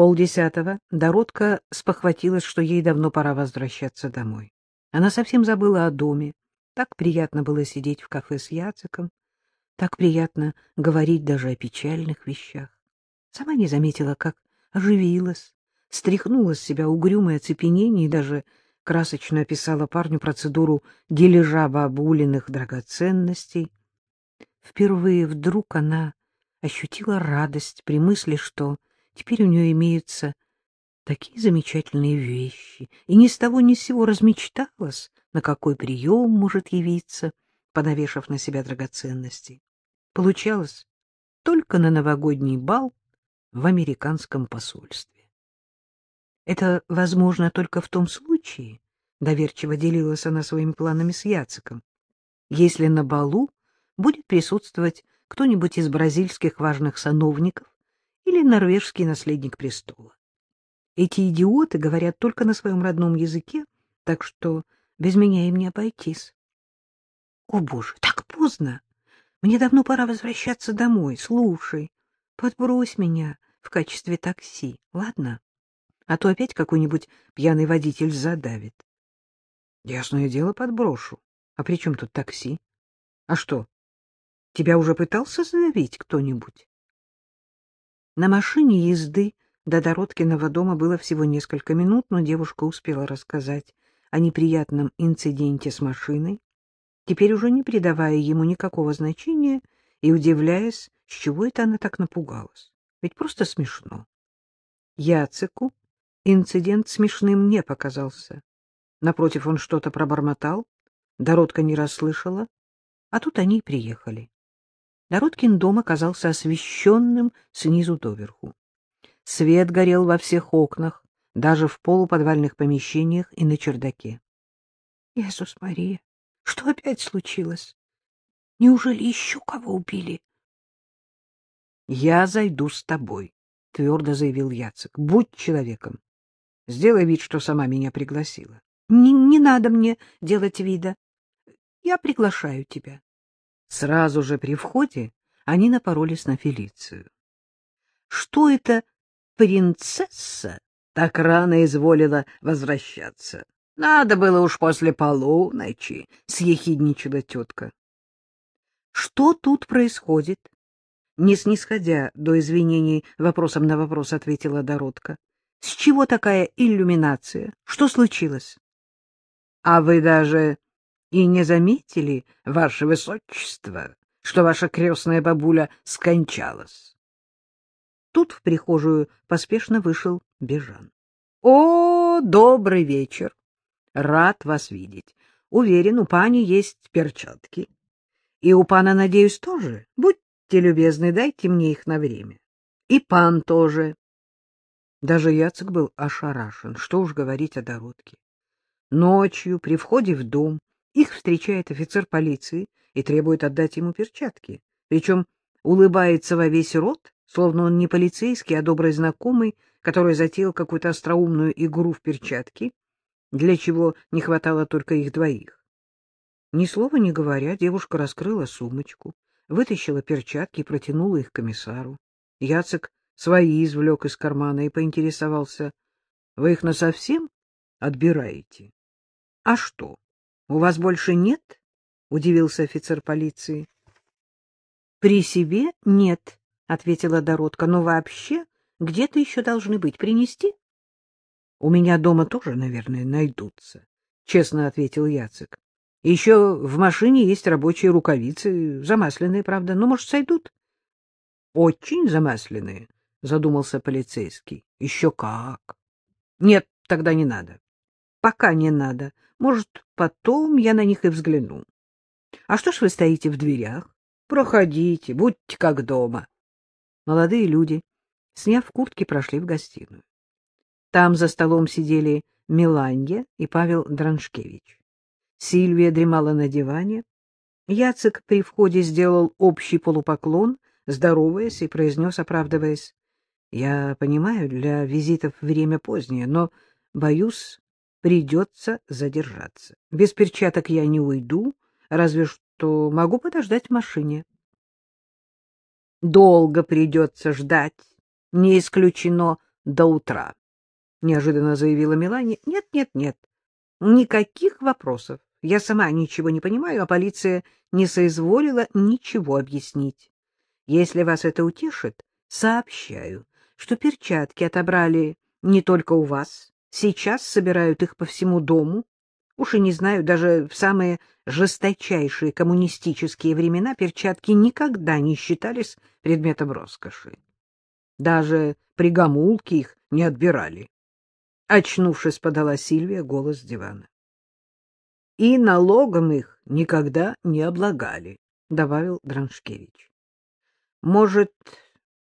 полдесятого Доротка спохватилась, что ей давно пора возвращаться домой. Она совсем забыла о доме. Так приятно было сидеть в кафе с Яциком, так приятно говорить даже о печальных вещах. Сама не заметила, как оживилась, стряхнула с себя угрюмое оцепенение и даже красочно описала парню процедуру дележа бабулиных драгоценностей. Впервые вдруг она ощутила радость при мысли, что теперь у нее имеются такие замечательные вещи, и ни с того ни с сего размечталась, на какой прием может явиться, понавешав на себя драгоценности. Получалось только на новогодний бал в американском посольстве. Это возможно только в том случае, доверчиво делилась она своими планами с Яциком, если на балу будет присутствовать кто-нибудь из бразильских важных сановников или норвежский наследник престола. Эти идиоты говорят только на своем родном языке, так что без меня им не обойтись. О, Боже, так поздно! Мне давно пора возвращаться домой. Слушай, подбрось меня в качестве такси, ладно? А то опять какой-нибудь пьяный водитель задавит. Ясное дело, подброшу. А при чем тут такси? А что, тебя уже пытался задавить кто-нибудь? На машине езды до Дороткиного дома было всего несколько минут, но девушка успела рассказать о неприятном инциденте с машиной, теперь уже не придавая ему никакого значения и удивляясь, с чего это она так напугалась. Ведь просто смешно. Яцику инцидент смешным не показался. Напротив, он что-то пробормотал, Доротка не расслышала, а тут они приехали. Дороткин дом оказался освещенным снизу доверху. Свет горел во всех окнах, даже в полуподвальных помещениях и на чердаке. — Иисус Мария, что опять случилось? Неужели еще кого убили? — Я зайду с тобой, — твердо заявил Яцек. — Будь человеком. Сделай вид, что сама меня пригласила. Не надо мне делать вида. Я приглашаю тебя. Сразу же при входе они напоролись на Фелицию. Что это принцесса так рано изволила возвращаться? Надо было уж после полуночи, — съехидничала тетка. — Что тут происходит? Не снисходя до извинений, вопросом на вопрос ответила Доротка. — С чего такая иллюминация? Что случилось? — А вы даже и не заметили, ваше высочество, что ваша крестная бабуля скончалась? Тут в прихожую поспешно вышел Бежан. — О, добрый вечер! Рад вас видеть. Уверен, у пани есть перчатки. И у пана, надеюсь, тоже. Будьте любезны, дайте мне их на время. И пан тоже. Даже Яцек был ошарашен. Что уж говорить о Дородке. Ночью, при входе в дом, их встречает офицер полиции и требует отдать ему перчатки. Причем улыбается во весь рот, словно он не полицейский, а добрый знакомый, который затеял какую-то остроумную игру в перчатки для чего не хватало только их двоих. Ни слова не говоря, девушка раскрыла сумочку, вытащила перчатки и протянула их комиссару. Яцек свои извлек из кармана и поинтересовался. — Вы их насовсем отбираете? — А что, у вас больше нет? — удивился офицер полиции. — При себе нет, — ответила Доротка, — но вообще где-то еще должны быть. Принести? У меня дома тоже, наверное, найдутся, — честно ответил Яцек. Еще в машине есть рабочие рукавицы, замасленные, правда, но, может, сойдут? — Очень замасленные, — задумался полицейский. — Еще как. — Нет, тогда не надо. — Пока не надо. Может, потом я на них и взгляну. — А что ж вы стоите в дверях? Проходите, будьте как дома. Молодые люди, сняв куртки, прошли в гостиную. Там за столом сидели Миланья и Павел Драншкевич. Сильвия дремала на диване. Яцек при входе сделал общий полупоклон, здороваясь и произнес, оправдываясь, — Я понимаю, для визитов время позднее, но, боюсь, придется задержаться. Без перчаток я не уйду, разве что могу подождать в машине. — Долго придется ждать, не исключено, до утра, — неожиданно заявила Мелани. — Нет, нет, нет, никаких вопросов. Я сама ничего не понимаю, а полиция не соизволила ничего объяснить. Если вас это утешит, сообщаю, что перчатки отобрали не только у вас. Сейчас собирают их по всему дому. Уж и не знаю, даже в самые жесточайшие коммунистические времена перчатки никогда не считались предметом роскоши. Даже при гамулке их не отбирали. Очнувшись, подала Сильвия голос дивана. — И налогом их никогда не облагали, — добавил Драншкевич. — Может,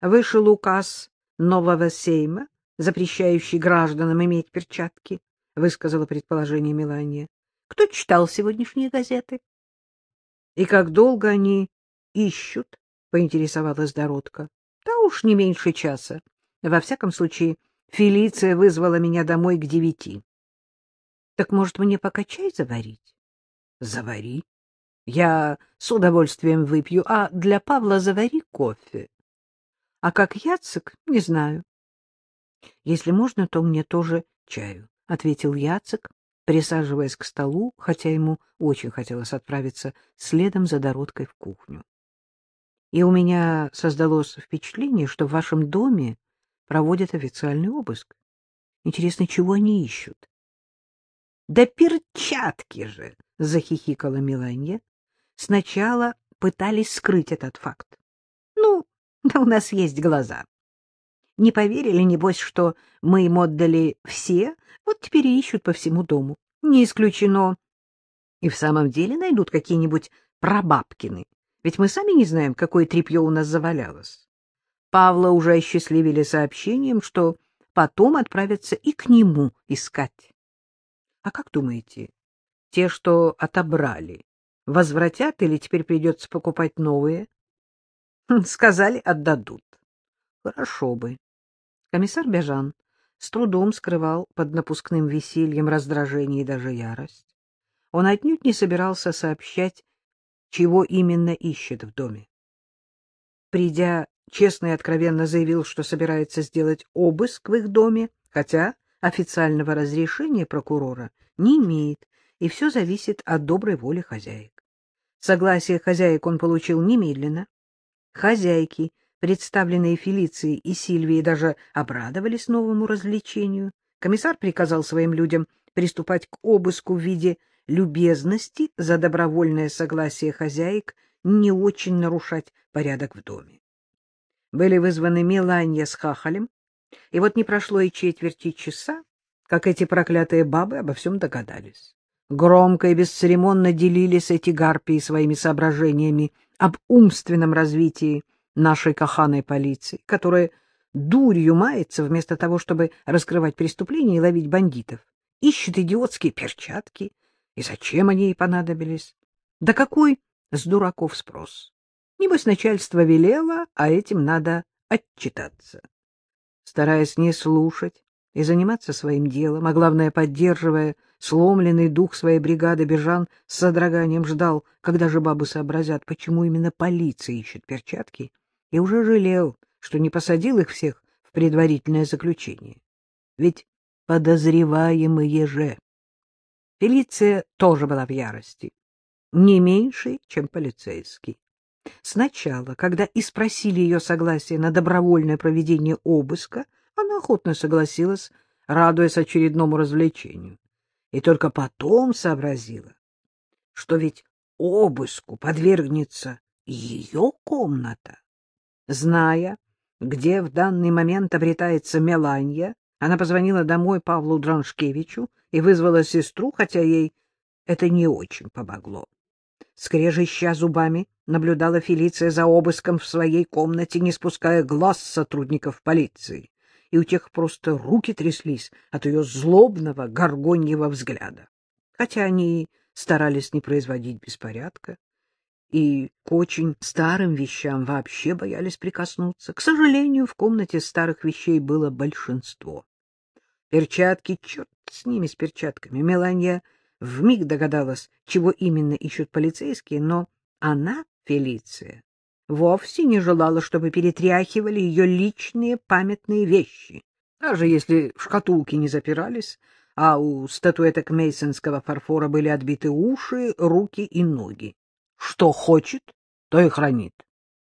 вышел указ нового сейма, запрещающий гражданам иметь перчатки? — высказала предположение Мелания. — Кто читал сегодняшние газеты? — И как долго они ищут? — поинтересовалась Доротка. — Да уж не меньше часа. Во всяком случае, Фелиция вызвала меня домой к девяти. — Так, может, мне пока чай заварить? — Завари. Я с удовольствием выпью, а для Павла завари кофе. А как Яцек, не знаю. — Если можно, то мне тоже чаю, — ответил Яцек, присаживаясь к столу, хотя ему очень хотелось отправиться следом за Дородкой в кухню. — И у меня создалось впечатление, что в вашем доме проводят официальный обыск. Интересно, чего они ищут? — Да перчатки же! — захихикала Миланья. Сначала пытались скрыть этот факт. Ну, да у нас есть глаза. Не поверили, небось, что мы им отдали все, вот теперь и ищут по всему дому. Не исключено. И в самом деле найдут какие-нибудь прабабкины, ведь мы сами не знаем, какое тряпье у нас завалялось. Павла уже осчастливили сообщением, что потом отправятся и к нему искать. А как думаете, те, что отобрали, возвратят или теперь придется покупать новые? Хм, сказали, отдадут. Хорошо бы. Комиссар Бежан с трудом скрывал под напускным весельем раздражение и даже ярость. Он отнюдь не собирался сообщать, чего именно ищет в доме. Придя, честно и откровенно заявил, что собирается сделать обыск в их доме, хотя официального разрешения прокурора не имеет, и все зависит от доброй воли хозяек. Согласие хозяек он получил немедленно. Хозяйки, представленные Фелицией и Сильвией, даже обрадовались новому развлечению. Комиссар приказал своим людям приступать к обыску в виде любезности за добровольное согласие хозяек не очень нарушать порядок в доме. Были вызваны Меланья с Хахалем, и вот не прошло и четверти часа, как эти проклятые бабы обо всем догадались. Громко и бесцеремонно делились эти гарпии своими соображениями об умственном развитии нашей каханой полиции, которая дурью мается вместо того, чтобы раскрывать преступления и ловить бандитов. Ищет идиотские перчатки. И зачем они ей понадобились? Да какой с дураков спрос? Небось, начальство велело, а этим надо отчитаться. Стараясь не слушать и заниматься своим делом, а главное, поддерживая сломленный дух своей бригады, Бежан с содроганием ждал, когда же бабы сообразят, почему именно полиция ищет перчатки, и уже жалел, что не посадил их всех в предварительное заключение. Ведь подозреваемые же. Фелиция тоже была в ярости, не меньше, чем полицейский. Сначала, когда и спросили ее согласие на добровольное проведение обыска, она охотно согласилась, радуясь очередному развлечению. И только потом сообразила, что ведь обыску подвергнется ее комната. Зная, где в данный момент обретается Меланья, она позвонила домой Павлу Драншкевичу и вызвала сестру, хотя ей это не очень помогло. Скрежеща зубами, наблюдала Фелиция за обыском в своей комнате, не спуская глаз сотрудников полиции, и у тех просто руки тряслись от ее злобного горгоньего взгляда. Хотя они старались не производить беспорядка, и к очень старым вещам вообще боялись прикоснуться. К сожалению, в комнате старых вещей было большинство. Перчатки, черт с ними, с перчатками. Меланья вмиг догадалась, чего именно ищут полицейские, но она, Фелиция, вовсе не желала, чтобы перетряхивали ее личные памятные вещи. даже если шкатулки не запирались, а у статуэток мейсонского фарфора были отбиты уши, руки и ноги. Что хочет, то и хранит.